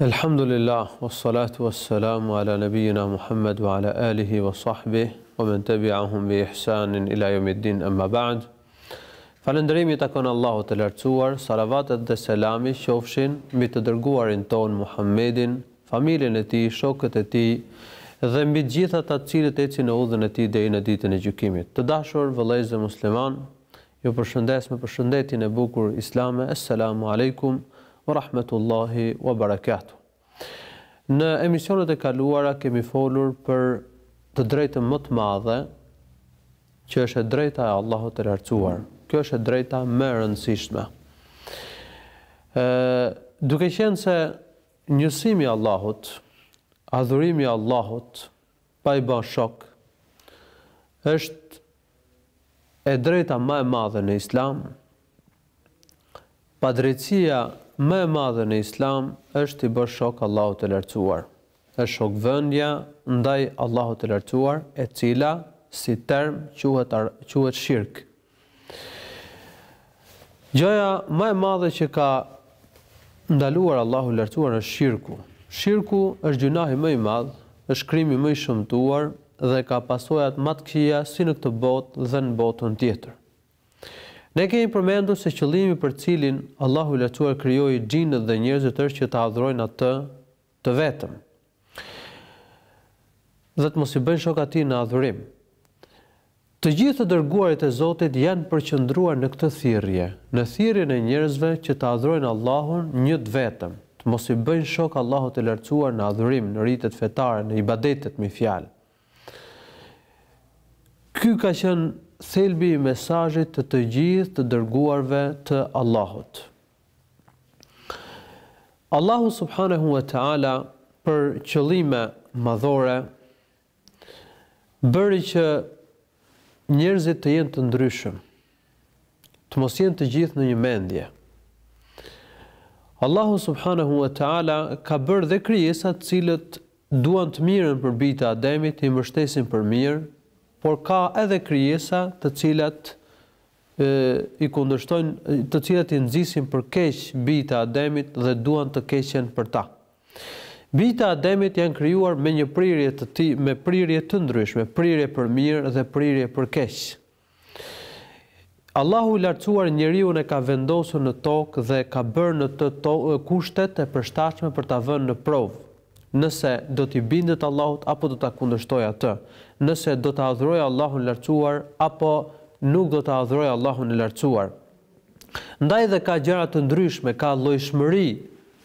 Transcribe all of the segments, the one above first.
Elhamdulillah, wa salatu wa salamu ala nëbijina Muhammed wa ala alihi wa sahbih, wa men tebiahum bi ihsanin ila jomiddin emma ba'd. Falëndërimi i takon Allahut të lartësuar, salavatet dhe selami qofshin mbi të dërguarin tonë Muhammedin, familjen e tij, shokët e tij dhe mbi të gjithë ata të cilët ecin në udhën e tij deri në ditën e gjykimit. Të dashur vëllezër muslimanë, Ju përshëndes me përshëndetjen e bukur islame, Esselamu Alejkum wa Rahmetullahi wa Barakatuh. Në emisionet e kaluara kemi folur për të drejtën më të madhe, që është e drejta e Allahut të Lartësuar. Kjo është e drejta më e rëndësishme. Ë, duke qenë se njësimi i Allahut, adhurimi i Allahut, pa i ba shok, është e drejta më e madhe në Islam, padrejtësia më e madhe në Islam është t'i bësh shok Allahut të Lartësuar. Është shokëvendja ndaj Allahut të Lartësuar, e cila si term quhet quhet shirk, Gjaja ma e madhe që ka ndaluar Allahu i Lartësuar është shirku. Shirku është gjynahi më i madh, është krimi më i shëmtuar dhe ka pasojat ma të këqija si në këtë botë dhe në botën tjetër. Ne kemi përmendur se qëllimi për cilin Allahu i Lartësuar krijoi xhinët dhe njerëzit është që ta adhurojnë atë Të vetëm. Dhe të mos i bëjnë shok atij në adhurim. Të gjithë të dërguarit e Zotit janë përqendruar në këtë thirrje, në thirrjen e njerëzve që të adhurojnë Allahun një të vetëm, të mos i bëjnë shok Allahut të Lartësuar në adhurim, në ritet fetare, në ibadetet, me një fjalë. Ky ka qenë thelbi i mesazhit të të gjithë të dërguarve të Allahut. Allahu subhanahu wa taala për qëllime madhore bëri që njerëzit të jenë të ndryshëm, të mos jenë të gjithë në një mendje. Allahu subhanahu wa taala ka bërë dhe krijesa të cilat duan të mirën për bijtë e Ademit, i mbështesin për mirë, por ka edhe krijesa të cilat i kundërshtojnë, të cilat i nxisin për keq bijtë e Ademit dhe duan të keqen për ta. Bijtë e Ademit janë krijuar me një prirje të tij, me prirje të ndryshme, prirje për mirë dhe prirje për keq. Allahu i Lartësuar njeriun e ka vendosur në tokë dhe ka bërë në të kushtet e përshtatshme për ta vënë në provë. Nëse do t'i bindet Allahut apo do ta kundërshtojë Atë, nëse do ta adhurojë Allahun e Lartësuar apo nuk do ta adhurojë Allahun e Lartësuar. Ndaj dhe ka gjëra të ndryshme, ka llojshmëri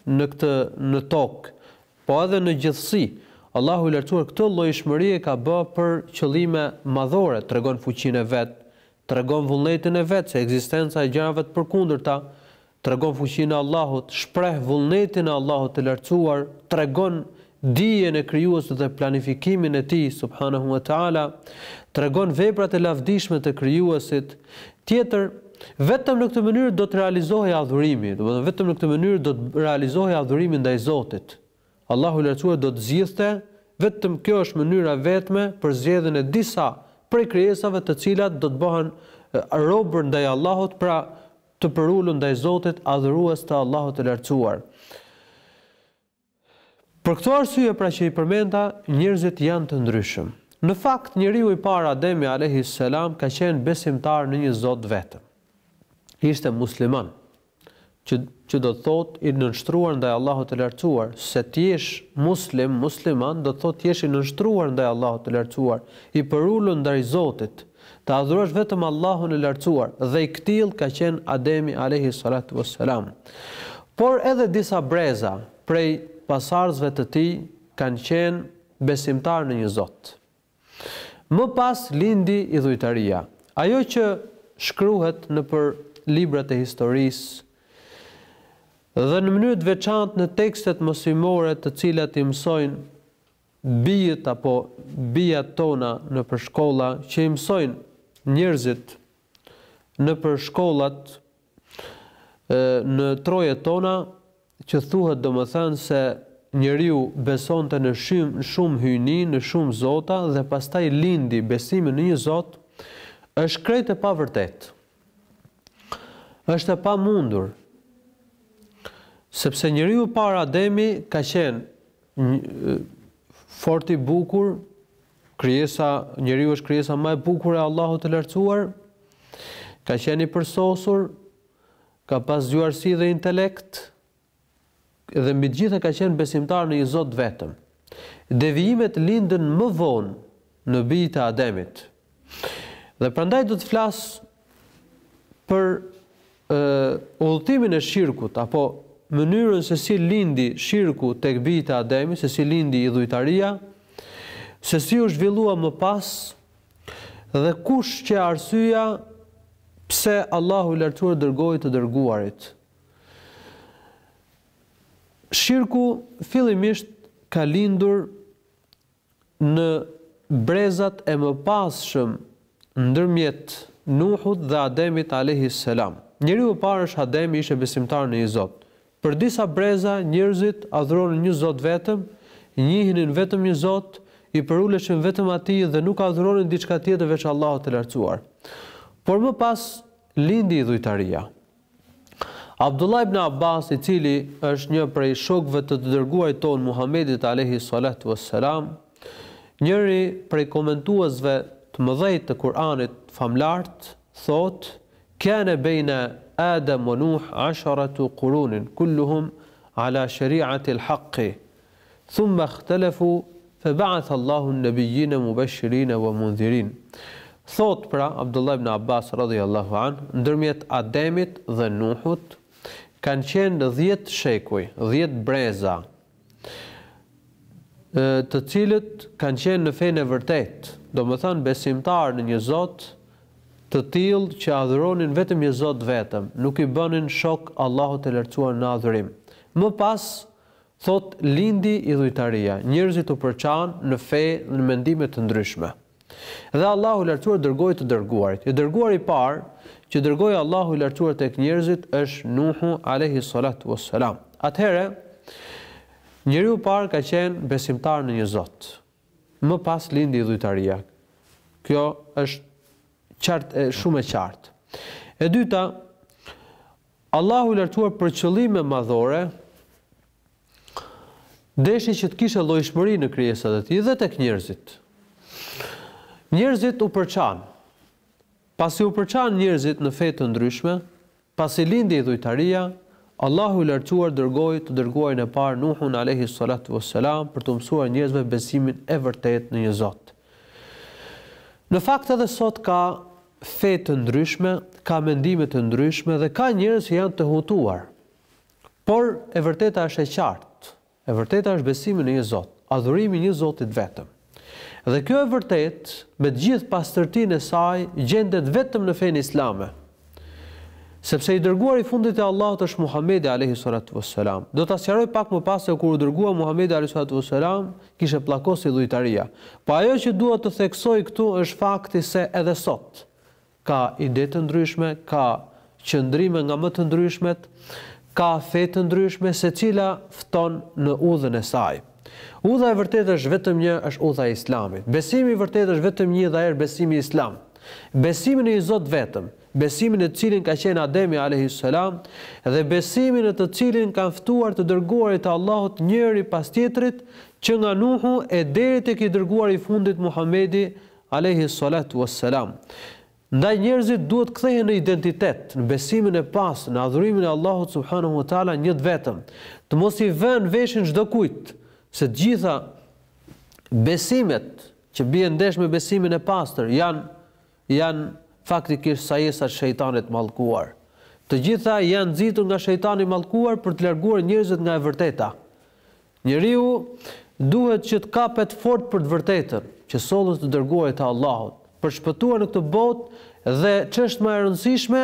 në këtë në tokë, po edhe në gjithësi. Allahu i Lartësuar këtë llojshmëri e ka bë për qëllime madhore, tregon fuqinë e Vet, tregon vullnetin e Vet se ekzistenca e gjërave të përkundërta Tregon fuqinë e Allahut, shpreh vullnetin e Allahut të Lartësuar, tregon dijen e Krijuesit dhe planifikimin e Tij, subhanehu wa ta'ala, tregon veprat e lavdishme të Krijuesit, tjetër, Vetëm në këtë mënyrë do të realizohej adhurimi, domethënë vetëm në këtë mënyrë do të realizohej adhurimi ndaj Zotit. Allahu i Lartësuar do të zgjidhte, vetëm kjo është mënyra e vetme për zgjedhjen e disa prej krijesave të cilat do të bëhen robër ndaj Allahut, pra të përulur ndaj Zotit, adhurues të Allahut të Lartësuar. Për këto arsye pra që i përmenda, njerëzit janë të ndryshëm. Në fakt, njeriu i parë Ademi alejhis selam ka qenë besimtar në një Zot vetëm. Ishte musliman, që që do të thotë i nënshtruar ndaj Allahut të Lartësuar, se të jesh muslim, musliman do të thotë të jesh i nënshtruar ndaj Allahut të Lartësuar, i përulur ndaj Zotit. Të adhurosh vetëm Allahun e Lartësuar, dhe i këtillë ka qenë Ademi alejhi salatu ves selam. Por edhe disa breza prej pasardhësve të tij kanë qenë besimtarë në një Zot. Më pas lindi idhujtaria. Ajo që shkruhet nëpër librat e historisë dhe në mënyrë të veçantë në tekstet mësimore të cilat i mësojnë Bijtë apo bijat tona nëpër shkolla që i mësojnë njerëzit nëpër shkollat në trojet tona që thuhet domethënë se njeriu besonte në shumë hyjni, në shumë zota dhe pastaj lindi besimi në një zot është krejt e pavërtetë. Është e pamundur. Sepse njeriu i parë Ademi ka qenë Fort i bukur, krijesa, njeriu është krijesa më e bukur e Allahut të Lartësuar. Ka qenë i përsosur, ka pas zgjuarësi dhe intelekt, dhe mbi të gjitha ka qenë besimtar në një Zot vetëm. Devijimet lindën më vonë në bijtë e Ademit. Dhe prandaj do të flas për ë udhëtimin e shirkut apo mënyrën se si lindi shirku tek bijtë e Ademit, se si lindi idhujtaria, se si u zhvillua më pas dhe kush qe arsyeja pse Allahu i lartësuar dërgoi të dërguarit. Shirku fillimisht ka lindur në brezat e mëpasshëm ndërmjet Nuhut dhe Ademit alejhi selam. Njeriu i parë është Ademi ishte besimtar në një Zot. Për disa breza njerëzit adhuronin një Zot vetëm, njihnin vetëm një Zot, i përuleshin vetëm Atij dhe nuk adhuronin diçka tjetër veç Allahut të Lartësuar. Por më pas lindi idhujtaria. Abdullah ibn Abbas, i cili është një prej shokëve të të dërguarit tonë Muhammedit alejhi salatu ves selam, njëri prej komentuesve të mëdhej të Kur'anit famëlartë, thotë, Kane bejne Adem wa Nuh asharatu qurunin, kulluhum ala sheri'atil haqqi, Thumma ikhtalafu fa ba'atha Allahu an-nabiyina mubashirina wa mundhirin. Thotë pra Abdullah ibn Abbas radhiyallahu anhu, ndërmjet Ademit dhe Nuhut kanë qenë dhjetë shekuj, dhjetë breza, të cilët kanë qenë në fenë e vërtetë, domethënë besimtarë në një Zot të tillë që adhuronin vetëm një Zot vetëm, nuk i bënin shok Allahut të Lartësuar në adhurim. Më pas Thotë, Lindi idhujtaria, njerëzit u përçanë në fe dhe në mendime të ndryshme. Dhe Allahu i Lartësuar dërgoi të dërguarit. I dërguari i parë që dërgoi Allahu i Lartësuar tek njerëzit është Nuhu alejhi salatu ue selam. Atëherë, njeriu i parë ka qenë besimtar në një Zot. Më pas lindi idhujtaria. Kjo është qartë, shumë e qartë. E dyta, Allahu i Lartësuar për qëllime madhore deshi që të kishte llojshmëri në krijesat e tij dhe tek njerëzit. Njerëzit u përçanë. Pasi u përçanë njerëzit në fe të ndryshme, pasi lindi idhujtaria, Allahu i Lartësuar dërgoi të dërguarin e parë Nuhun alejhi salatu vesselam për t'u mësuar njerëzve besimin e vërtetë në një Zot. Në fakt edhe sot ka fe të ndryshme, ka mendime të ndryshme dhe ka njerëz që janë të hutuar. Por e vërteta është e qartë. E vërteta është besimi në një Zot, adhurimi i një Zoti të vetëm. Dhe kjo e vërtetë, me të gjithë pastërtinë e saj, gjendet vetëm në fenë islame. Sepse i dërguari i fundit i Allahut është Muhamedi alejhi salatu ves selam. Do ta sqaroj pak më pas se kur u dërgua Muhamedi alejhi salatu ves selam, kishte pllakosur idhujtaria. Po ajo që dua të theksoj këtu është fakti se edhe sot ka ide të ndryshme, ka qëndrime nga më të ndryshmet, ka fe të ndryshme, secila fton në udhën e saj. Udha e vërtetë është vetëm një, është udha e Islamit. Besimi i vërtetë është vetëm një dhe ai është besimi islam. Besimi në një Zot vetëm, besimi në të cilin ka qenë Ademi alayhis salam dhe besimi në të cilin kanë ftuar të dërguarit të Allahut njëri pas tjetrit, që nga Nuhu e deri tek i dërguari i fundit Muhamedi alayhis salatu was salam. Ndaj njerëzit duhet të kthehen në identitet, në besimin e pastër, në adhurimin e Allahut subhanahu wa taala një të vetëm, të mos i vënë veshin çdokujt, se të gjitha besimet Që bien ndesh me besimin e pastër, janë, janë faktikisht sajesa të shejtanit të mallkuar. Të gjitha janë nxitur nga shejtani i mallkuar për të larguar njerëzit nga e vërteta. Njeriu duhet që të kapet fort për të vërtetën, që sollën të dërguarit të Allahut, për të shpëtuar në këtë botë dhe ç'është më e rëndësishme,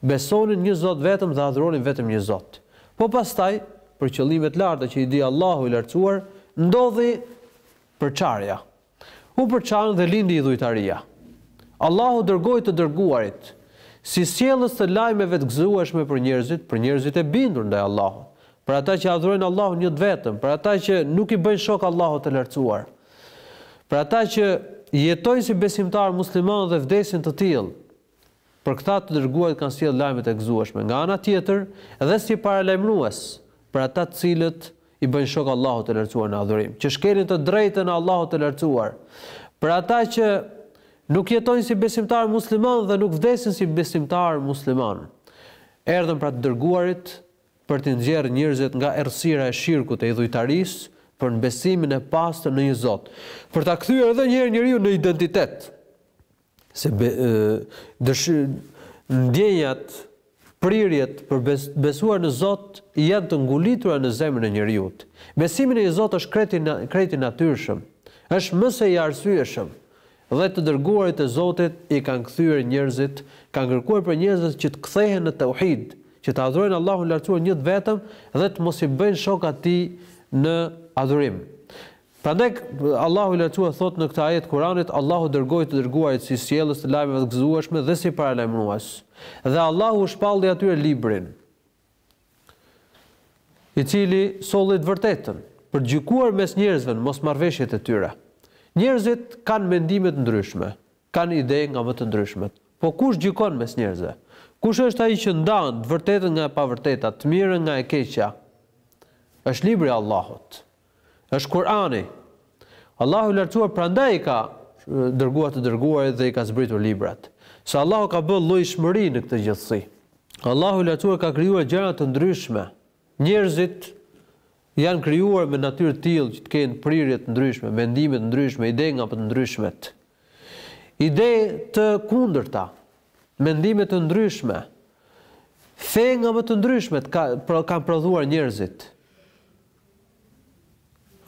Besonin një Zot vetëm dhe adhuronin vetëm një Zot. Po pastaj, për qëllime të larta që i di Allahu i Lartësuar, ndodhi përçarja. U përçanë dhe lindi idhujtaria. Allahu dërgoi të dërguarit, si sjellës të lajmeve të gëzueshme për njerëzit, për njerëzit e bindur ndaj Allahut, për ata që adhurojnë Allahun një të vetëm, për ata që nuk i bëjnë shok Allahut të Lartësuar, për ata që jetojnë si besimtarë muslimanë dhe vdesin të tillë. Për këta të dërguarit kanë sjellë lajme të gëzueshme. Nga ana tjetër, dhe si paralajmërues për ata të cilët i bëjnë shok Allahut të Lartësuar në adhurim, që shkelin të drejtën e Allahut të Lartësuar, për ata që nuk jetojnë si besimtarë muslimanë dhe nuk vdesin si besimtarë muslimanë. Erdhën pra të dërguarit për t'i nxjerrë njerëzit nga errësira e shirkut e idhujtarisë për në besimin e pastër në një Zot, për ta kthyer edhe një herë njeriun në identitet. Se be, dësh, ndjenjat, prirjet për bes, besuar në Zot janë të ngulitura në zemrën e njeriut. Besimi në një Zot është krejt i, krejt i natyrshëm, është më se i arsyeshëm dhe të dërguarit e Zotit i kanë kthyer njerëzit, kanë kërkuar prej njerëzve që të kthehen në tauhid, që të adhurojnë Allahun e Lartësuar një të vetëm dhe të mos i bëjnë shok atij në adhurim. Prandaj Allahu i Lartësuar thotë në këtë ajet të Kuranit, Allahu dërgoi të dërguarit si sjellës të lajmeve të gëzueshme dhe si paralajmërues. Dhe Allahu u shpalli atyre Librin, i cili solli të vërtetën, për të gjykuar mes njerëzve në mosmarrëveshjet e tyre. Njerëzit kanë mendime të ndryshme, kanë ide nga më të ndryshmet. Po kush gjykon mes njerëzve? Kush është ai që ndan të vërtetën nga e pavërteta, të mirën nga e keqja? Është Libri i Allahut. Është Kur'ani. Allahu i Lartësuar prandaj i ka dërguar të dërguarit dhe i ka zbritur librat. Se Allahu ka bërë llojshmëri në këtë gjithësi. Allahu i Lartësuar ka krijuar gjëra të ndryshme. Njerëzit janë krijuar me natyrë të tillë që të kenë prirje të ndryshme, mendime të ndryshme, ide nga të ndryshmet. Ide të kundërta, mendime të ndryshme, fe nga më të ndryshmet ka, pra, kanë prodhuar njerëzit.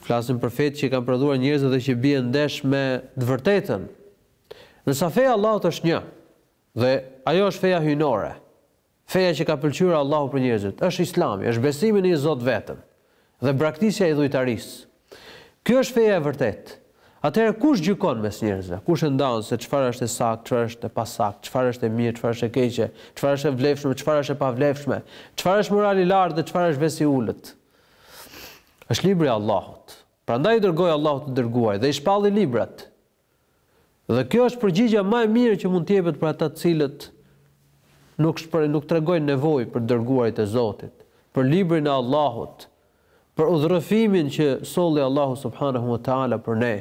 Flasim për fetë që i kanë prodhuar njerëzit dhe që bien ndesh me të vërtetën. Ndërsa feja e Allahut është një, dhe ajo është feja hyjnore, feja që ka pëlqyer Allahu për njerëzit, është Islami, është besimi në një Zot vetëm dhe braktisja e idhujtarisë. Kjo është feja e vërtetë. Atëherë kush gjykon mes njerëzve? Kush e ndan se çfarë është e saktë, çfarë është e pasaktë, çfarë është e mirë, çfarë është e keqe, çfarë është e vlefshme, çfarë është e pavlefshme, çfarë është moral i lartë dhe çfarë është ves i ulët? Është libri i Allahut. Prandaj i dërgoi Allahu të dërguarit dhe i shpalli librat. Dhe kjo është përgjigja më e mirë që mund të jepet për ata të cilët nuk shpër, nuk tregojnë nevojë për dërguarit e Zotit, për librin e Allahut, për udhërrëfimin që solli Allahu subhanehu ue teala për ne.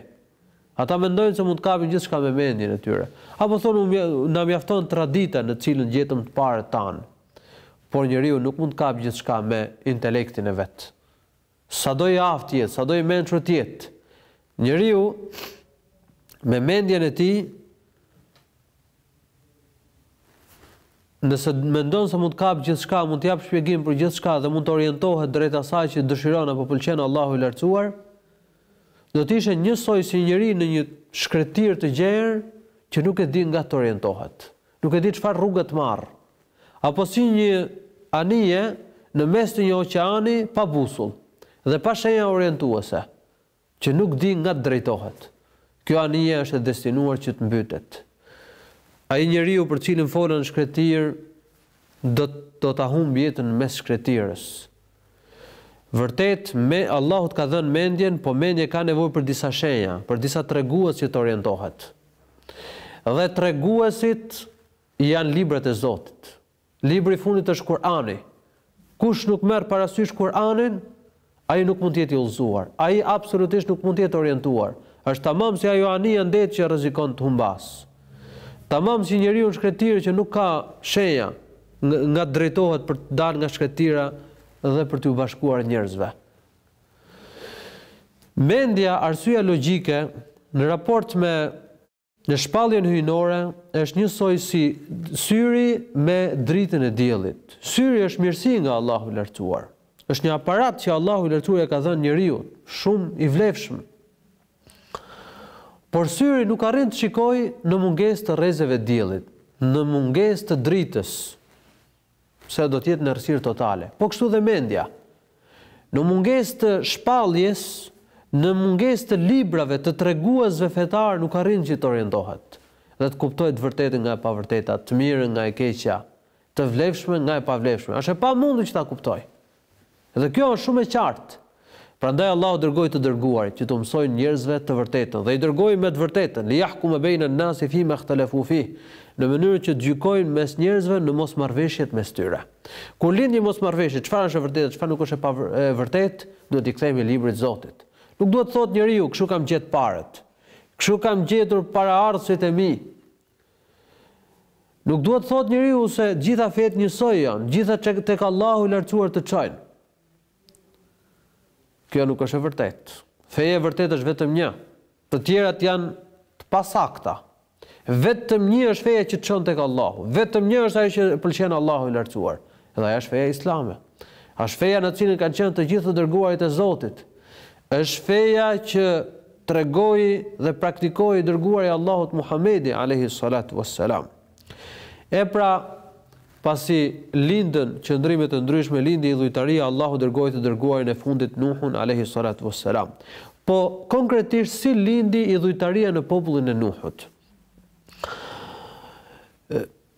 Ata mendojnë se mund të kapin gjithçka me mendjen e tyre. Apo thonë, Na mjafton tradita në të cilën gjetëm të parët tanë. Por njeriu nuk mund të kapë gjithçka me intelektin e vet. Sado i aftë të jetë, sado i mençur të jetë, njeriu me mendjen e tij Nëse mendon se mund të kapë gjithçka, mund të japë shpjegim për gjithçka dhe mund të orientohet drejt asaj që dëshiron apo pëlqen Allahu i Lartësuar, do të ishte njësoj si një njeri në një shkretirë të gjerë që nuk e di nga të orientohet, nuk e di çfarë rruge të marrë, apo si një anije në mes të një oqeani pa busull dhe pa shenja orientuese. që nuk di nga të drejtohet. Kjo anije është e destinuar që të mbytet. Ai njeriu për të cilin folëm në shkretirë do do ta humb jetën mes shkretirës. Vërtet, me Allahu të ka dhënë mendjen, po mendja ka nevojë për disa shenja, për disa tregues që të orientohet. Dhe treguesit janë librat e Zotit. Libri i fundit është Kur'ani. Kush nuk merr parasysh Kur'anin, ai nuk mund të jetë i udhëzuar. Ai absolutisht nuk mund të jetë orientuar. Është tamam si ajo anija në det që rrezikon të humbasë. Tamam si njeriu në shkretirë që nuk ka shenja nga të drejtohet për të dalë nga shkretira dhe për t'u bashkuar njerëzve. Mendja, arsyeja logjike, në raport me në shpalljen hyjnore është njësoj si syri me dritën e diellit. Syri është mirësi nga Allahu i Lartësuar. Është një aparat që Allahu i Lartësuar e ka dhënë njeriut, shumë i vlefshëm. Por syri nuk arrin të shikojë në mungesë të rrezeve të diellit, në mungesë të dritës. se do të jetë në errësirë totale. Po kështu dhe mendja. Në mungesë të shpalljes, në mungesë të librave, të treguesve fetarë nuk arrin që të orientohet dhe të kuptojë të vërtetën nga e pavërteta, të mirën nga e keqja, të vlefshme nga e pavlefshme. Është e pamundur që ta kuptojë. Dhe kjo është shumë e qartë. Prandaj Allahu dërgoi të dërguarit, që t'u mësojnë njerëzve të vërtetën, dhe i dërgoi me të vërtetën, liyahkuma bejne an-nasi fima ihtalafu fih, në mënyrë që të gjykojnë mes njerëzve në mosmarrëveshjet mes tyre. Kur lind një mosmarrëveshje, çfarë është e vërtetë dhe çfarë nuk është e e vërtetë, duhet t'i kthehemi librit të Zotit. Nuk duhet të thotë njeriu, kështu kam gjetë t'parët, kështu kam gjetur paraardhësit e mi, Nuk duhet të thotë njeriu se gjitha fetë njësoj janë, gjitha tek Allahu i lartësuar të çojnë. Kjo nuk është e vërtetë. Feja e vërtetë është vetëm një. Të tjerat janë të pasakta. Vetëm një është feja që çon tek Allahu. Vetëm një është ajo që pëlqen Allahu i lartësuar. Dhe ajo është feja islame. Është feja në cilën kanë qenë të gjithë të dërguarit e Zotit. Është feja që tregoi dhe praktikoi i dërguari i Allahut Muhamedi alejhi salatu was salam. E pra, pasi lindën qëndrime të ndryshme, lindi idhujtaria, Allahu dërgoi të dërguarin e fundit Nuhun alejhi salatu was salam. Po konkretisht si lindi idhujtaria në popullin e Nuhut?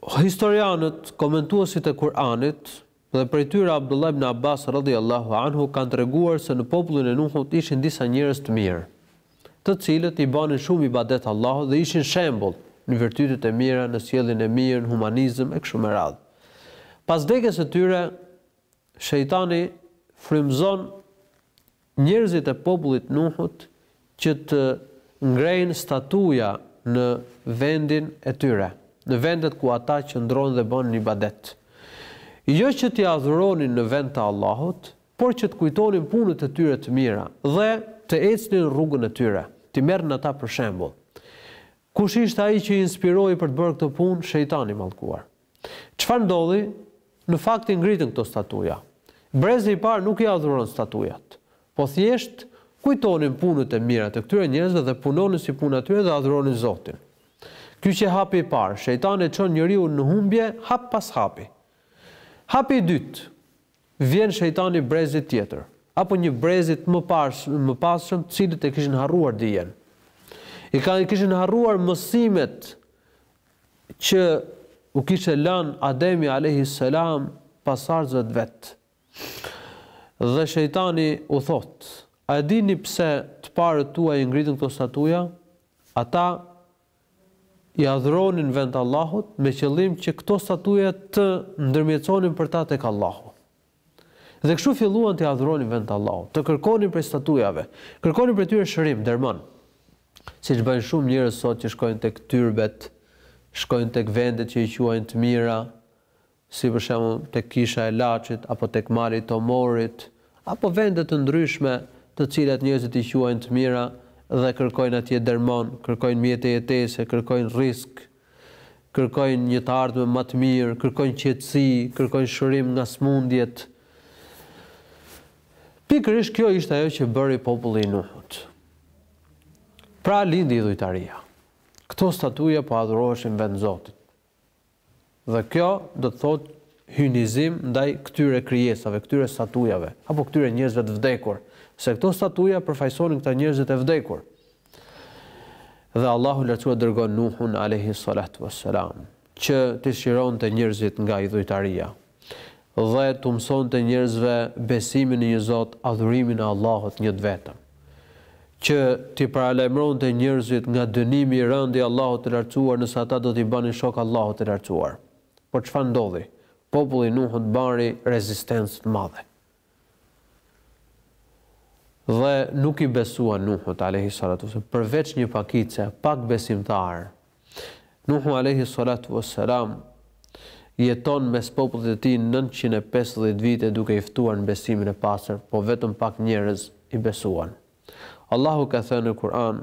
Historianët, komentuesit e Kur'anit, Dhe prej tyre Abdullah ibn Abbas radhiyallahu anhu kanë treguar se në popullin e Nuhut ishin disa njerëz të mirë, të cilët i banin shumë ibadet Allahut dhe ishin shembull në virtytet e mira, në sjelljen e mirë, në humanizëm e kështu me radhë. Pas vdekjes së tyre, Shejtani frymëzon Njerëzit e popullit Nuhut që të ngrejnë statuja në vendin e tyre, në vendet ku ata qëndronin dhe bënin ibadet. Jo që t'i adhuronin në vend të Allahut, por që të kujtonin punët e tyre të mira dhe të ecnin në rrugën e tyre, t'i merrnin ata për shembull. Kush ishte ai që i inspiroi për të bërë këtë punë? Shejtani i mallkuar. Çfarë ndodhi? Në fakt i ngritën këto statuja. Brezi i parë nuk i adhuron statujat, po thjesht kujtonin punët e mira të këtyre njerëzve dhe punonin si puna e tyre dhe adhuronin Zotin. Ky qe hapi i parë, shejtani e çon njeriun në humbje hap pas hapi. Hapi i dytë, vjen shejtani brezit tjetër, apo një brezi të mëpasshëm të cilët e kishin harruar dijen. I kishin harruar mësimet që u kishte lanë Ademi alejhi selam pasardhësve të vet. Dhe shejtani u thotë, A e dini pse të parët tuaj i ngritën këto statuja? Ata i adhuronin vend të Allahut me qëllim që këto statuja të ndërmjetësonin për ta tek Allahu. Dhe kështu filluan t'i adhuronin vend të Allahut, të kërkonin prej statujave, kërkonin prej tyre shërim, derman. Siç bëjnë shumë njerëz sot që shkojnë tek tyrbet, shkojnë tek vendet që i quajnë të mira, si për shembull tek Kisha e Laçit apo tek Mali i Tomorit, apo vende të ndryshme të cilat njerëzit i quajnë të mira dhe kërkojnë atje derman, kërkojnë mjete jetese, kërkojnë rrizk. Kërkojnë një të ardhme më të mirë, kërkojnë qetësi, kërkojnë shërim nga sëmundjet. Pikërisht kjo ishte ajo që bëri populli i Nuhut. Pra lindi idhujtaria. Këto statuja po adhuroheshin vend Zotit. Dhe kjo do të thotë hyjnizim ndaj këtyre krijesave, këtyre statujave, apo këtyre njerëzve të vdekur, se këto statuja përfaqësonin këta njerëzit e vdekur, Dhe Allahu i Lartësuar dërgon Nuhun alejhi salatu wassalam, që t'i shëronte njerëzit nga idhujtaria dhe t'u mësonte njerëzve besimin në një Zot, adhurimin e Allahut një të vetëm, që t'i paralajmëronte njerëzit nga dënimi i rëndë i Allahut të Lartësuar nëse ata do t'i bënin shok Allahut të Lartësuar. Por çfarë ndodhi? Populli i Nuhut bani rezistencë të madhe. Dhe nuk i besuan Nuhut, alejhi salatu ves selam, përveç një pakice, pak besimtarë. Nuhu, alejhi salatu ves selam, jeton mes popullit të tij nëntëqind e pesëdhjetë vite duke i ftuar në besimin e pastër, por vetëm pak njerëz i besuan. Allahu ka thënë në Kur'an,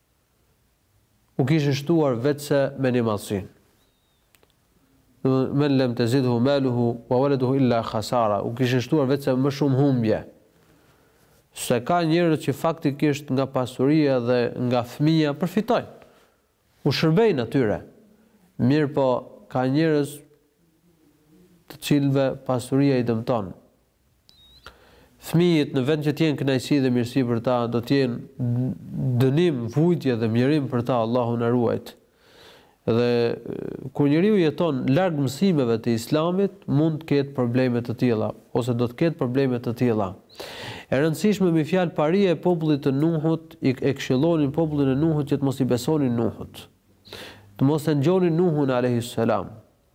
u kishin shtuar veçse mendjemadhësinë. Men lem tezidhu maluhu wa waladuhu illa khasara, u kishin shtuar veçse më shumë humbje. Se ka njerëz që faktikisht nga pasuria dhe nga fëmija përfitojnë. U shërbejnë atyre. Mirëpo ka njerëz të cilëve pasuria i dëmton, Fëmijët, në vend që të jenë kënaqësi dhe mirësi për ta, do të jenë dënim, vujtje dhe mjerim për ta, Allahu na ruajtë. Dhe kur njeriu jeton larg mësimeve të Islamit, mund të ketë probleme të tilla, ose do të ketë probleme të tilla. E rëndësishme me fjalë paria e popullit të Nuhut, i e këshillonin popullin e Nuhut që të mos i besonin Nuhut. Të mos e dëgjonin Nuhun alejhi selam.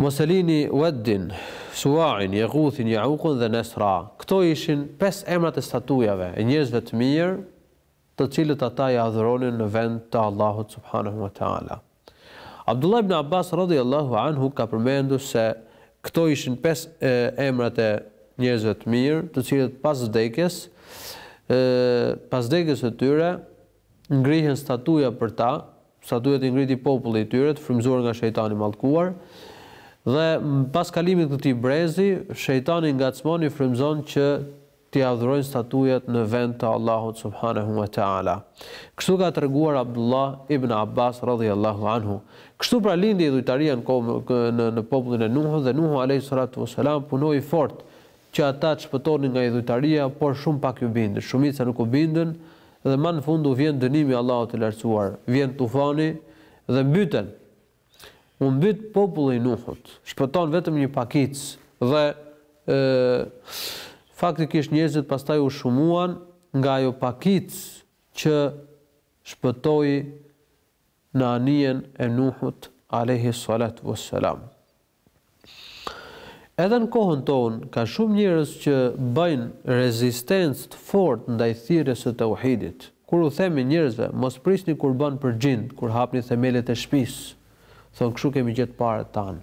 Mos e lini Weddin, Suwa'in, Jeghuth-in, Ja'uq-un dhe Nesra. Këto ishin pesë emrat e statujave, e njerëzve të mirë, të cilët ata i adhuronin në vend të Allahut subhanehu ve teala. Abdullah ibn Abbas radhiyallahu anhu ka përmendur se këto ishin pesë emrat e njerëzve të mirë, të cilët pas vdekjes, pas vdekjes së tyre, Ngrihen statuja për ta, statujat i ngriti populli i tyre, të frymëzuar nga shejtani i mallkuar. Dhe pas kalimit të këtij brezi, shejtani ngacmon i frymëzon që t'i adhurojnë statujat në vend të Allahut subhanehu ve teala. Kështu ka treguar Abdullah ibn Abbas radhijallahu anhu. Kështu pra lindi idhujtaria në në popullin e Nuhut dhe Nuhu alejhi salatu ue selam punoi fort që ata të shpëtonin nga idhujtaria, por shumë pak iu bindën, shumica nuk u bindën Dhe ma në fund u vjen dënimi i Allahut të Lartësuar, vjen tufani dhe mbyten. U mbyt populli i Nuhut, shpëton vetëm një pakicë dhe faktikisht njerëzit pastaj u shumuan nga ajo pakicë që shpëtoi në anijen e Nuhut alejhi salatu ves selam. Edhe në kohën tonë ka shumë njerëz që bëjnë rezistencë të fortë ndaj thirrjes së teuhidit. Kur u themi njerëzve, mos prisni kurban për xhin kur hapni themelet e shpisë, thonë kështu kemi gjetë parët tanë.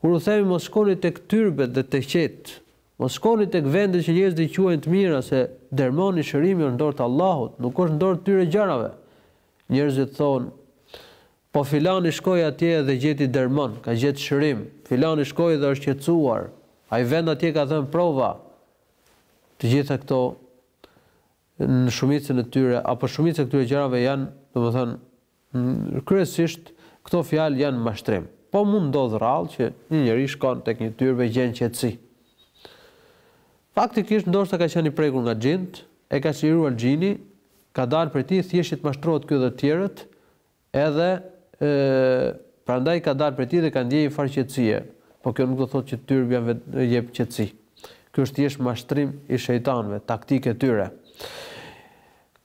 Kur u themi mos shkoni tek tyrbet dhe teqet, mos shkoni tek vendet që njerëzit i quajnë të mira se dermani shërimi është në dorë të Allahut, nuk është në dorë të atyre gjërave. Njerëzit thonë Po filani shkoi atje dhe gjeti derman, ka gjet shërim, filani shkoi dhe është qetësuar, ai vend atje ka dhënë prova. Të gjitha këto në shumicën e tyre apo shumica e këtyre gjërave janë, domethënë, kryesisht këto fjalë janë mashtrim. Po mund ndodh rrallë që një njeri shkon tek një tyrbe gjen qetësi. Faktikisht ndoshta ka qenë i prekur nga xhintë, e ka çliruar xhini, ka dalë prej tij, thjesht që të mashtrohet ky dhe të tjerët, Edhe prandaj ka dalë prej tij dhe ka ndjerë një farë qetësie. Po kjo nuk do të thotë që tyrbja vet jep qetësi. Ky është thjesht mashtrim i shejtanëve, taktikë e tyre.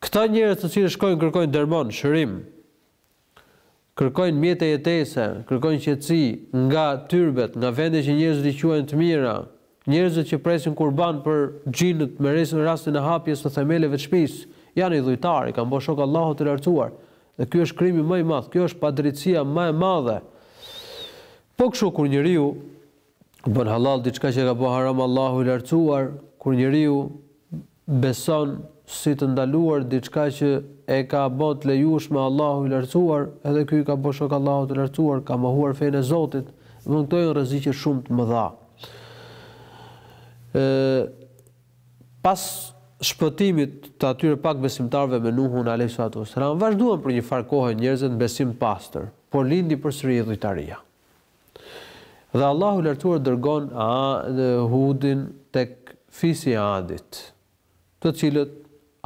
Këta njerëz të cilët shkojnë kërkojnë derman, shërim, kërkojnë mjete jetese, kërkojnë qetësi nga tyrbet, nga vendet që njerëzit i quajnë të mira, Njerëzit që presin kurban për xhinët me rastin e hapjes së themeleve të shpisë, janë idhujtarë, i kanë bërë shokë Allahut të Lartësuar. Dhe ky është krimi më i madh, kjo është padrejtësia më e madhe. Po kështu kur njeriu bën hallall diçka që e ka bërë haram Allahu i Lartësuar, kur njeriu beson si të ndaluar diçka që e ka bo të lejushme Allahu i Lartësuar, edhe ky i ka bo shok Allahut të Lartësuar, ka mohuar fenë e Zotit, domthon këto janë rreziqe shumë të mëdha. E, pas shpëtimit të atyre pak besimtarëve me Nuhun alejhi salatu vesselam, vazhduan për një farë kohe njerëzit në besim të pastër, por lindi përsëri idhujtaria. Dhe Allahu i Lartësuar dërgon Hudin tek fisi i Adit, të cilët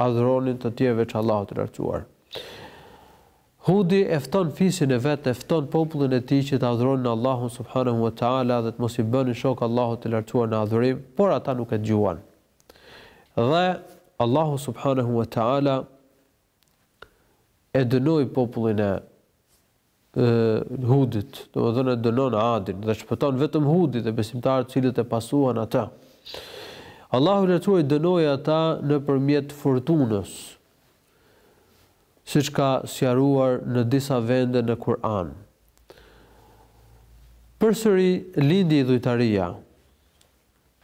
adhuronin të tjerë veç Allahut të Lartësuar. Hudi e fton fisin e vet, e fton popullin e tij që të adhuronin Allahun subhanahu wa taala dhe të mos i bënin shok Allahut të Lartësuar në adhurim, por ata nuk e dëgjuan. Dhe Allahu subhanahu wa taala e dënoi popullin e Hudit, domethënë e dënon Adin dhe shpëton vetëm Hudin dhe besimtarët të cilët e pasuan atë. Allahu i lartësuar i dënoi ata nëpërmjet furtunës, siç ka sqaruar në disa vende në Kur'an. Përsëri lindi idhujtaria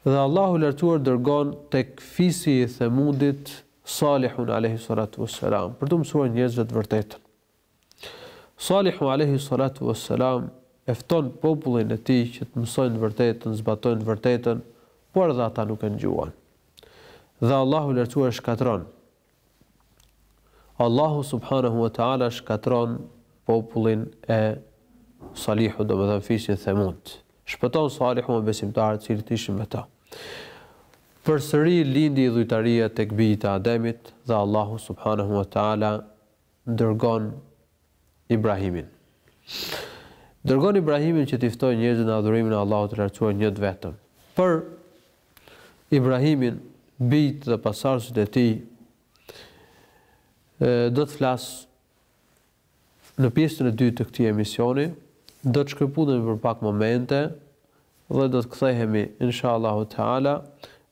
dhe Allahu i lartësuar dërgon tek fisi i Themudit Salihun alejhi salatu vesselam për t'u mësuar njerëzve të vërtetën. Salihu alejhi salatu ue selam e fton popullin e tij që të mësojnë të vërtetën, zbatojnë të vërtetën, por edhe ata nuk e ngjuan. Dhe Allahu i Lartësuar i shkatërron. Allahu subhanahu wa taala shkatërron popullin e Salihut, domethënë fisin Themud. Shpëton Salihun me besimtarët të cilët ishin me ta. Përsëri lindi idhujtaria tek bijtë e Ademit dhe Allahu subhanahu wa taala dërgon Ibrahimin. Dërgon Ibrahimin që t'i ftojë njerëzit në adhurimin e Allahut të Lartësuar një të vetëm. Për Ibrahimin, bijtë dhe pasardhësit e tij do të flas në pjesën e dytë të këtij emisioni, do të shkëputemi për pak momente dhe do të kthehemi inshallahu taala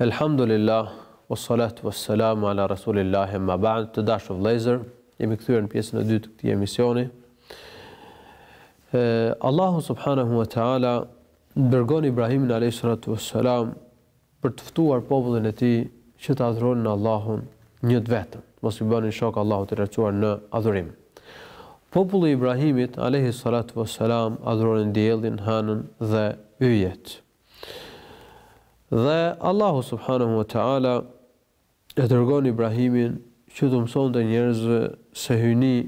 Elhamdulilah, wassalatu wassalam ala Rasulillah amma ba'd, të dashur vëllezër, jemi kthyer në pjesën e dytë të këtij emisioni. Allahu subhanahu wa taala dërgon Ibrahimin alayhi salatu wassalam për të ftuar popullin e tij që të adhuronin Allahun një të vetëm, mos i bënin shok Allahut të lartësuar në adhurim. Populli i Ibrahimit alayhi salatu wassalam adhuronin diellin, hënën dhe yjet. Dhe Allahu subhanehu ve teala e dërgon Ibrahimin që t'u mësonte njerëzve se hyjnia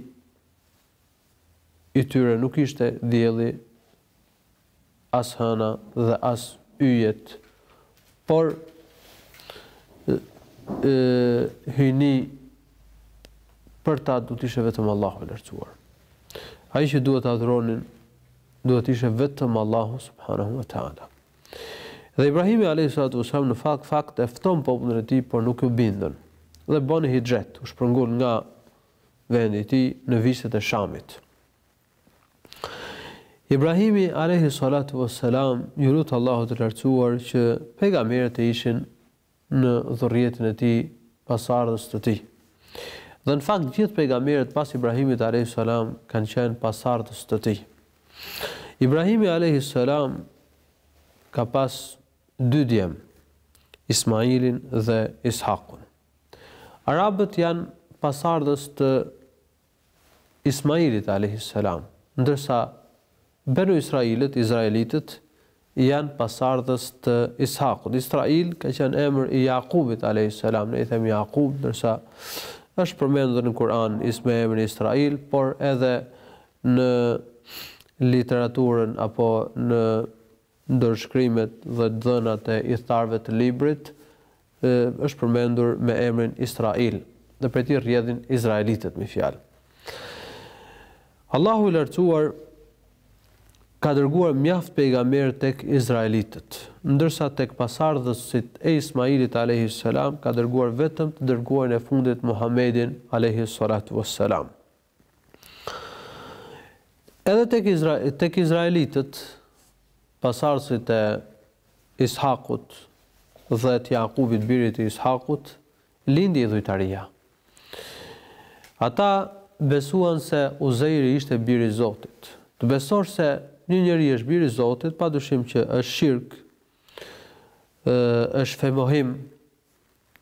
e tyre nuk ishte dielli, as hëna dhe as yjet, por hyjni për ta do të ishte vetëm Allahu i Lartësuar. Ai që duhet ta adhuronin duhet të ishte vetëm Allahu subhanahu wa taala. Dhe Ibrahimi alayhi salatu wasalam në fakt fakt e fton popullin e tij, por nuk iu bindën. Dhe bëri hixhret, u shpërngul nga vendi i tij në viset e Shamit. Ibrahimi alayhi salatu wasalam iu lut Allahut të lartësuar që pejgamberët të ishin në dhurrijetin e tij, pasardhës të tij. Dhe në fakt gjithë pejgamberët pas Ibrahimit alejhi selam kanë qenë pasardhës të tij. Ibrahimi alejhi selam ka pas dy djem, Ismailin dhe Ishakun. Arabët janë pasardhës të Ismailit alejhi selam, ndërsa Benu Israilët, Izraelitët, janë pasardhës të Ishakut. Israil ka qenë emër i Jakubit alejhi selam, ne i themi Jakub, ndërsa është përmendur në Kur'an me emrin Israil, por edhe në literaturën apo në nëpër shkrimet dhe të dhënat e ithtarëve të librit, është përmendur me emrin Israil, dhe prej tij rrjedhin izraelitët me një fjalë. Allahu i Lartësuar ka dërguar mjaft pejgamberë tek izraelitët, ndërsa tek pasardhësit e Ismailit alejhi selam ka dërguar vetëm të dërguarin e fundit Muhammedin alejhi salatu ves selam. Edhe tek izraelitët, pasardhësit e Ishakut dhe të Jakubit, birit të Ishakut, lindi idhujtaria. Ata besuan se Uzeiri ishte bir i Zotit. Të besosh se një njeri është bir i Zotit, padyshim që është shirk, është femohim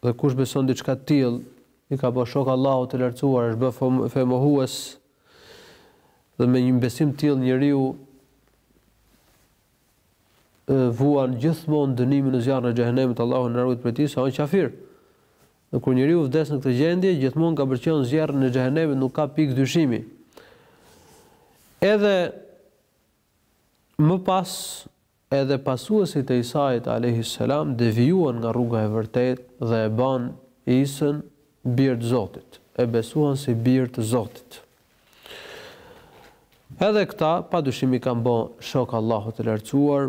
Dhe kush beson diçka të tillë, i ka bë shok Allahut të Lartësuar, është bë femohues. Dhe me një besim të tillë njeriu vuan gjithmonë dënimin në zjarrin e xhehenemit, Allahu na ruajt prej tij, se ai është kafir. Dhe kur njeriu vdes në këtë gjendje, gjithmonë ka për qenë zjarrin e xhehenemit, nuk ka pikë dyshimi. Edhe më pas Edhe pasuesit e Isait alejhi selam devijuan nga rruga e vërtetë dhe e banë Isën bir të Zotit, e besuan si bir të Zotit. Edhe këta padyshim i kanë ba shokë Allahut të Lartësuar,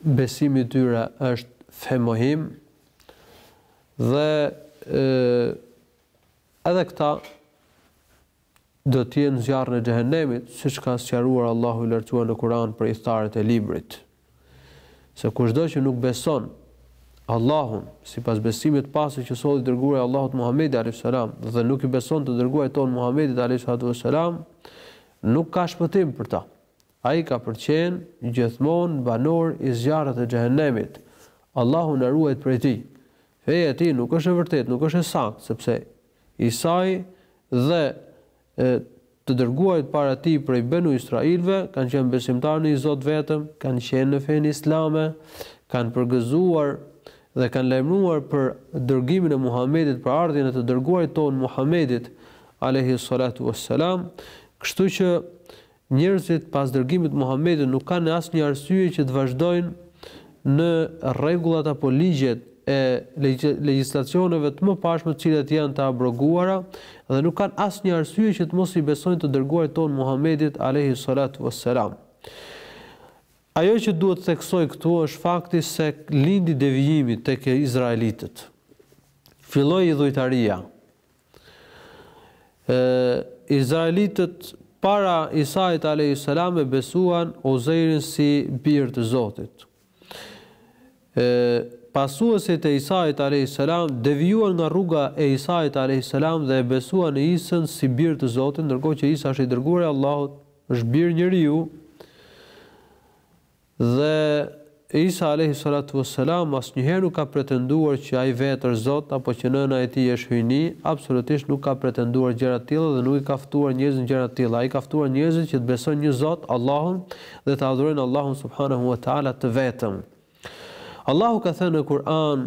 besimi i tyre është femohim dhe edhe këta do të jenë në zjarrin e xhehenemit, siç ka sqaruar Allahu i Lartësuar në Kur'an për ithtarët e Librit, se kushdo që nuk beson Allahun, sipas besimit të pastër që solli i dërguari i Allahut Muhamedi alayhis salam, dhe nuk i beson të dërguarit tonë Muhamedit alayhis salam, nuk ka shpëtim për ta. Ai ka për të qenë gjithmonë banor i zjarrit të xhehenemit. Allahu na ruajt prej tij. Feja e tij nuk është e vërtetë, nuk është e saktë, sepse Isai dhe e të dërguarit para tij prej Benu Israilëve, kanë qenë besimtarë në një Zot vetëm, kanë qenë në fenë islame, kanë përgëzuar dhe kanë lajmëruar për dërgimin e Muhamedit, për ardhjen e Të Dërguarit tonë Muhamedit, alejhi salatu ves selam, kështu që Njerëzit pas dërgimit të Muhamedit nuk kanë asnjë arsye që të vazhdojnë në rregullat apo ligjet e legjislacioneve të mëparshme të cilat janë të abroguara dhe nuk kanë asnjë arsye që të mos i besojnë të dërguarit tonë Muhamedit alejhi salatu ue selam. Ajo që duhet të theksoj këtu është fakti se lindi devijimi tek izraelitët. Filloi idhujtaria. Izraelitët para Isait alayhis salam e besuan Uzejrin si bir të Zotit. Ë pasuesit e Isait alayhis salam devijuan nga rruga e Isait alayhis salam dhe e besuan Isën si bir të Zotit, ndërkohë që Isa është i dërguari i Allahut, është bir njeriu. Dhe Isa alejhi salatu ves selam asnjëherë nuk ka pretenduar që ai vetë është Zot apo që nëna e tij është hyjni, absolutisht nuk ka pretenduar gjëra të tilla dhe nuk i ka ftuar njerëzit në gjëra të tilla. Ai ka ftuar njerëzit që të besojnë një Zot, Allahun, dhe të adhurojnë Allahun subhanehu ue teala të vetëm. Allahu ka thënë në Kur'an,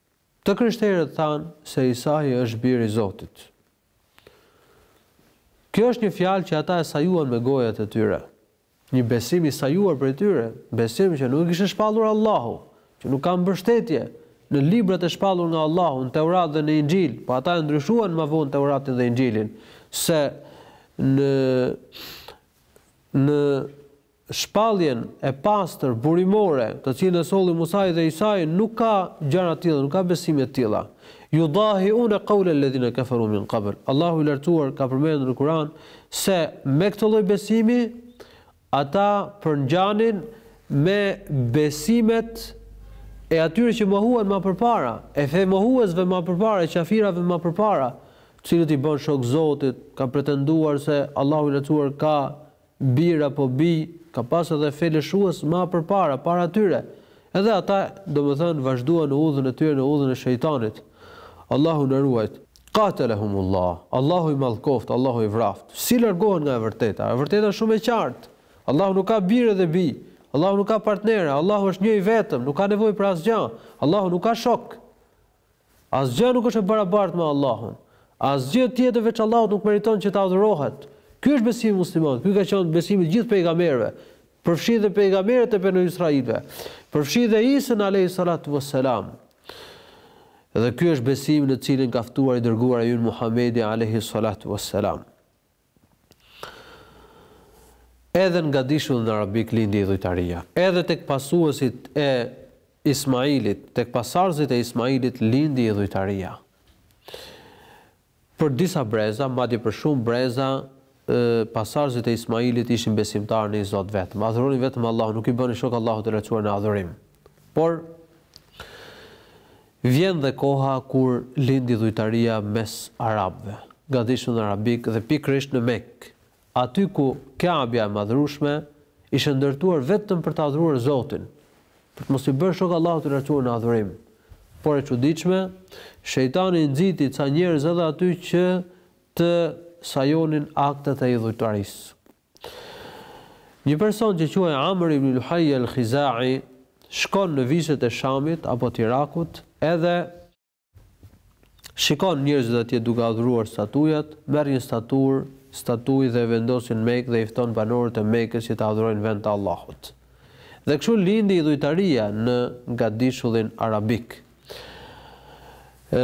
Të krishterët thanë se Isai është bir i Zotit. Kjo është një fjalë që ata e sajuan me gojat e tyre. Një besim i sajuar prej tyre, besim që nuk e kishte shpallur Allahu, që nuk ka mbështetje në librat e shpallur nga Allahu, në Teurat dhe në Inxhil, po ata e ndryshuan më vonë Teuratin dhe Inxhilin, se në në Shpalljen e pastër burimore të cilën e solli Musai dhe Isai nuk ka gjëra të tilla, nuk ka besime të tilla. Yudahi'une qawle alladhina kafaru min qabl. Allahu i Lartësuar ka përmendur në Kur'an se me këtë lloj besimi ata përngjanin me besimet e atyre që mohuan më përpara, e femohuesve më përpara, e qafirave më përpara, të cilët i bënë shokë Zotit, kanë pretenduar se Allahu i Lartësuar ka Bir apo bijë, ka pas edhe felëshues ma përpara, para tyre. Edhe ata, domethënë, vazhduan në udhën e tyre, në udhën e shejtanit. Allahu na ruajt. Qatalahumullah, Allahu i mallkoftë, Allahu i vraftë. Si largohen nga e vërteta? E vërteta është shumë e qartë. Allahu nuk ka bir edhe bijë. Allahu nuk ka partnere. Allahu është një i vetëm, nuk ka nevojë për asgjë. Allahu nuk ka shok. Asgjë nuk është e barabartë me Allahun. Asgjë tjetër veç Allahut nuk meriton që të adhurohet. Ky është besimi musliman, ky ka qenë besimi i gjithë pejgamberëve, përfshi dhe pejgamberët e Benu Israilëve, përfshi dhe Isën alejhi salatu ue selam. Dhe ky është besimi në të cilin ka ftuar i dërguari ynë Muhamedi alejhi salatu ue selam. Edhe në gadishullin arabik lindi idhujtaria. Edhe tek pasuesit e Ismailit, tek pasardhësit e Ismailit lindi idhujtaria. Për disa breza, madje për shumë breza, pasardhësit e Ismailit ishin besimtarë në një Zot vetëm. Adhuronin vetëm Allahun, nuk i bënin shok Allahut të Lartësuar në adhurim. Por Vjen dhe koha kur lindi idhujtaria mes arabëve, gadishullin arabik dhe pikërisht në Mekë, aty ku Ka'bja e madhërueshme ishte ndërtuar vetëm për të adhuruar Zotin, për të mos i bërë shok Allahut të lartësuar në adhurim. Por e çuditshme, shejtani i nxiti ca njerëz edhe aty që të sajonin aktet e idhujtarisë. Një person që quhej Amr ibn Luhaj al-Khuzai shkon në viset e Shamit apo të Irakut edhe shikon njerëzit atje duke adhuruar statujat, merr një statur, statujë dhe e vendosin në Mekë dhe i fton banorët e Mekës që ta adhurojnë vend të Allahut. Dhe kështu lindi idhujtaria në gadishullin arabik. Ë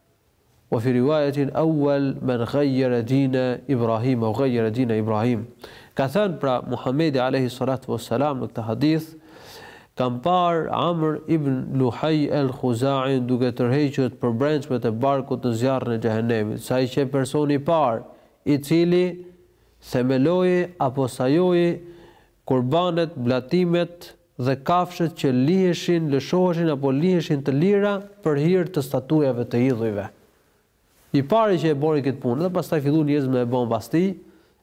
Wa fi riwajatin awwal men ghayyara dina Ibrahim au ghayyara dina Ibrahim, ka thënë pra Muhamedi alejhi salatu wa selam në këtë hadith, Kam parë Amr ibn Luhay al-Khuzai duke tërhequr të përbrendshmet e barkut në zjarrin e Xhehenemit, se ai qe personi i parë, i cili themeloi apo sajoi kurbanet, blatimet, dhe kafshët që liheshin, lëshoheshin apo liheshin të lira për hir të statujave të idhujve. I pari që e bori këtë punë dhe pastaj filluan njerëzit me e bënë pas tij,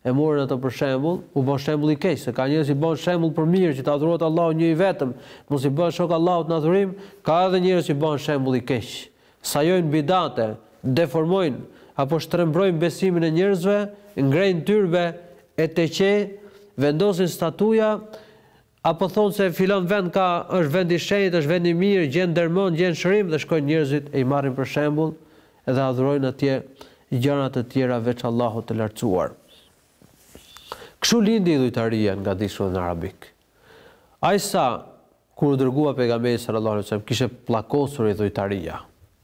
e morën atë për shembull, u bë shembull i keq, se ka njerëz që bëhen shembull për mirë që të adhurohet Allahu një i vetëm, mos i bëhet shok Allahut në adhurim, ka edhe njerëz që bëhen shembull i keq. Sajojnë bidate, deformojnë apo shtrembrojnë besimin e njerëzve, ngrejnë tyrbe e teqe, vendosin statuja Apo thonë se filon vend ka është vend i shenjtë është vend i mirë gjen dermon gjen shërim dhe shkojnë njerëzit e i marrin për shembull dhe adhurojnë atje gjëra të tjera veç Allahut të lartësuar kshu lindi idhujtaria në gadishullin arabik Aq sa kur u dërgua pejgamberi sallallahu alejhi ve sellem kishte pllakosur idhujtaria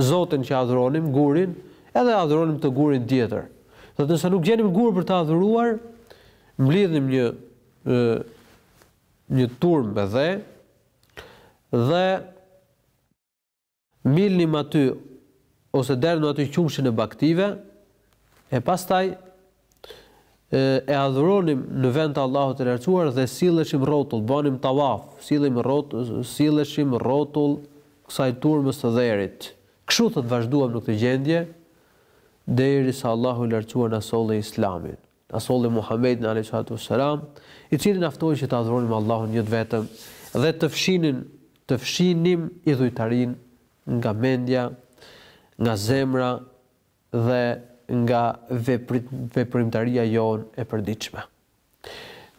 Zotin që adhuronim, gurin, edhe e adhuronim të gurin tjetër. Dhe nëse nuk gjenim gur për të adhuruar, mblidhnim një ë një turmë me dhe dhe milnim aty ose derdhnim aty qumështin e baktive e pastaj e adhuronim në vend të Allahut të Lartësuar dhe silleshim rrotull, bënim tawaf, silleshim rrotull, silleshim rrotull kësaj turmës së dherit. Kështu thotë vazhduam në këtë gjendje derisa Allahu i Lartësuar na solli Islamin. Na solli Muhamedin alayhi salatu wassalam, i cili na ftoi që të adhuronim Allahun një të vetëm dhe të fshinin, të fshinim idhujtarinë nga mendja, nga zemra dhe nga veprimtaria jonë e përditshme.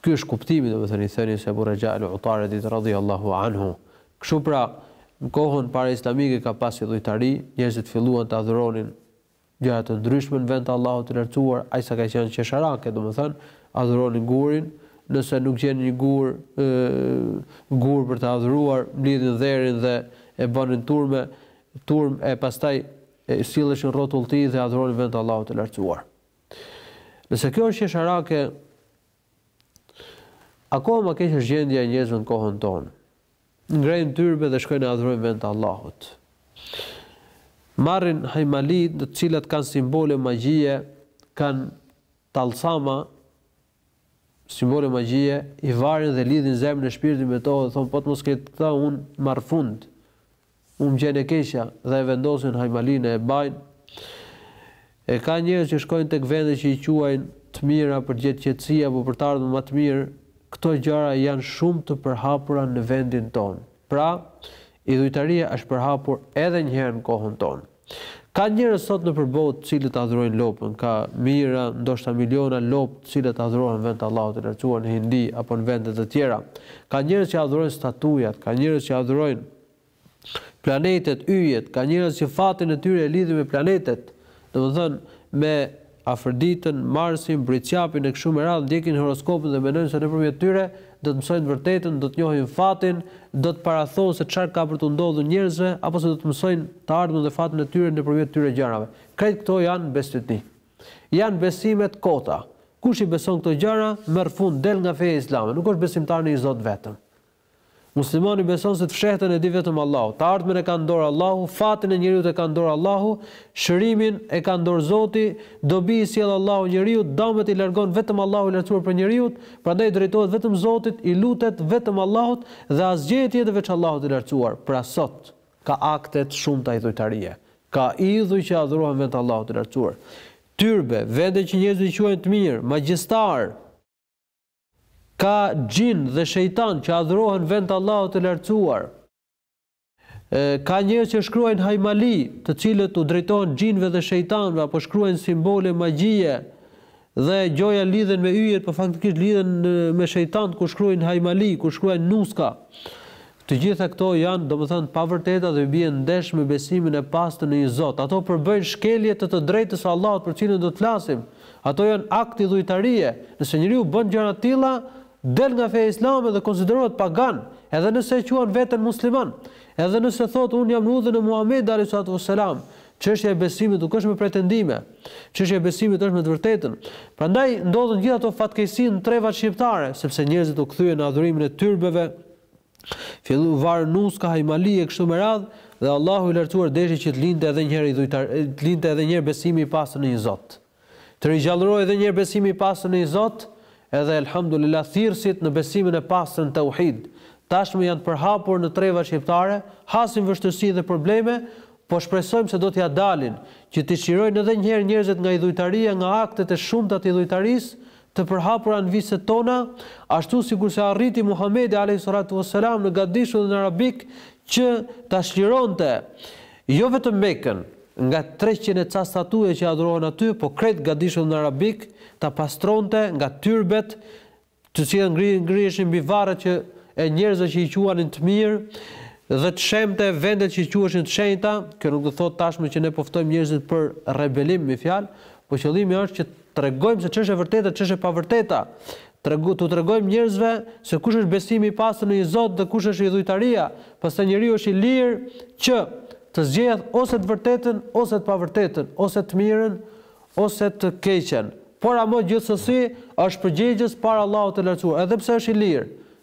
Ky është kuptimi, domethënë, i thënies së Ebu Rexha al-Utaridit radhiyallahu anhu. Kështu pra, në kohën paraislamike ka pas idhujtari, njerëzit filluan të adhuronin gjëra të ndryshme në vend të Allahut të Lartësuar, aq sa ka qenë qesharake, domethënë, adhuronin gurin, nëse nuk gjenin një gur, gur për të adhuruar, mblidhnin dherin dhe e bënin turme, turmë e pastaj e i silleshin rrotull tij dhe adhuronin vend të Allahut të Lartësuar. Nëse kjo është qesharake, akoma më keq është gjendja e njerëzve në kohën tonë. Ngrejnë tyrbe dhe shkojnë e adhurojnë vend të Allahut. Marrin hajmali të cilat kanë simbole magjie, kanë talsama Simbole magjie, i varin dhe lidhin zemrën e shpirtin me to dhe thonë po të mos ketë këta unë marr fund, më gjen e keqja dhe e vendosin hajmalinë e bajnë. E ka njerëz që shkojnë tek vende që i quajnë të mira për të gjetë qetësi apo për të ardhme ma të mirë, këto gjëra janë shumë të përhapura në vendin tonë. Pra, idhujtaria është përhapur edhe njëherë në kohën tonë. Ka njerëz sot nëpër botë të cilët adhurojnë lopën, ka mijëra, ndoshta miliona lopë të cilat adhurohen vend të Allahut të Lartësuar në Hindi apo në vende të tjera. Ka njerëz që adhurojnë statujat, ka njerëz që adhurojnë planetet, yjet, ka njerëz që fatin e tyre e lidhin me planetet, domethënë me Afërditën, Marsin, Bricjapin e kështu me radhë ndjekin horoskopin dhe mendojnë se nëpërmjet tyre do të mësojnë të vërtetën, do të njohin fatin, do të parathonë se çfarë ka për t'u ndodhur njerëzve apo se do të mësojnë të ardhmen dhe fatin e tyre nëpërmjet këtyre gjërave. Krejt këto janë bestytni. Janë besime të kota. Kush i beson këto gjëra, merr fund, del nga feja islame, nuk është besimtar në një Zot vetëm. Muslimani beson se të fshehtën e di vetëm Allahu, të ardhmen e ka në dorë Allahu, fatin e njeriut e ka në dorë Allahu, shërimin e ka në dorë Zoti, dobi i sjell Allahu njeriut, dëmet i largon vetëm Allahu i Lartësuar prej njeriut, prandaj i drejtohet vetëm Zotit, i lutet vetëm Allahut dhe asgjëje tjetër veç Allahut i Lartësuar. Pra sot, ka akte të shumta idhujtarie, ka idhuj që adhurohen vend të Allahut të Lartësuar, tyrbe, vende që njerëzit i quajnë të mirë, magjistarë, ka xhinë dhe shejtanë që adhurohen vend të Allahut të Lartësuar. Ka njerëz që shkruajnë hajmali, të cilët u drejtohen xhinëve dhe shejtanëve apo shkruajnë simbole magjie dhe gjoja lidhen me yjet, po faktikisht lidhen me shejtanët kur shkruajnë hajmali, kur shkruajnë nuska. Të gjitha këto janë, domethënë, të pavërteta dhe bien ndesh me besimin e pastër në një Zot. Ato përbëjnë shkelje të të drejtës së Allahut për të cilën do të flasim. Ato janë akt idhujtarie. Nëse njeriu bën gjëra të tilla, del nga feja islame dhe konsiderohet pagan, edhe nëse e quan veten musliman. Edhe nëse thotë unë jam në udhën e Muhamedit alejhi salatu ves selam, çështja e besimit nuk është me pretendime. Çështja e besimit është me të vërtetën. Prandaj ndodhën gjithë ato fatkeqësi në trevat shqiptare, sepse njerëzit u kthyen në adhurimin e tyrbeve, Fillu varë nuska hajmali e kështu me radhë dhe Allahu i lartësuar deshi që të lindte edhe njëherë idhujtar të lindte edhe njëherë besimi i pastër në një Zot të rigjallërohej edhe njëherë besimi i pastër në një Zot edhe elhamdulilah thirrësit në besimin e pastër në tauhid tashmë janë përhapur në trevat shqiptare hasin vështirësi dhe probleme po shpresojmë se do t'ia dalin që t'i çlirojnë edhe njëherë njerëzit nga idhujtaria nga aktet e shumta të idhujtarisë të përhapura në viset tona, ashtu sikurse arriti Muhamedi alejhi salatu ves selam në Gadishullin Arabik që ta çlironte jo vetëm Mekën nga treqind e ca statuje që adhurohen aty, po krejt Gadishullin Arabik, ta pastronte nga tyrbet, të cilat ngri, ngriheshin mbi varret që e njerëzve që i quanin të mirë, dhe të shemte vendet që i quheshin të shenjta, kjo nuk do të thotë tashmë që ne po ftojmë njerëzit për rebelim me fjalë, por qëllimi është që Tregojmë se ç'është e vërteta, ç'është e pavërteta. Tregu, t'u tregojmë njerëzve se kush është besimi i pastër në një Zot dhe kush është idhujtaria. Pastaj njeriu është i lirë që të zgjedhë ose të vërtetën ose të pavërtetën, ose të mirën ose të keqen. Por amo gjithsesi është përgjegjës para Allahut të Lartësuar, edhe pse është i lirë.